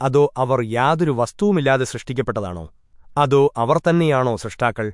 അതോ അവർ യാതൊരു വസ്തുവുമില്ലാതെ സൃഷ്ടിക്കപ്പെട്ടതാണോ? അതോ അവർ തന്നെയാണോ സൃഷ്ടാക്കൾ?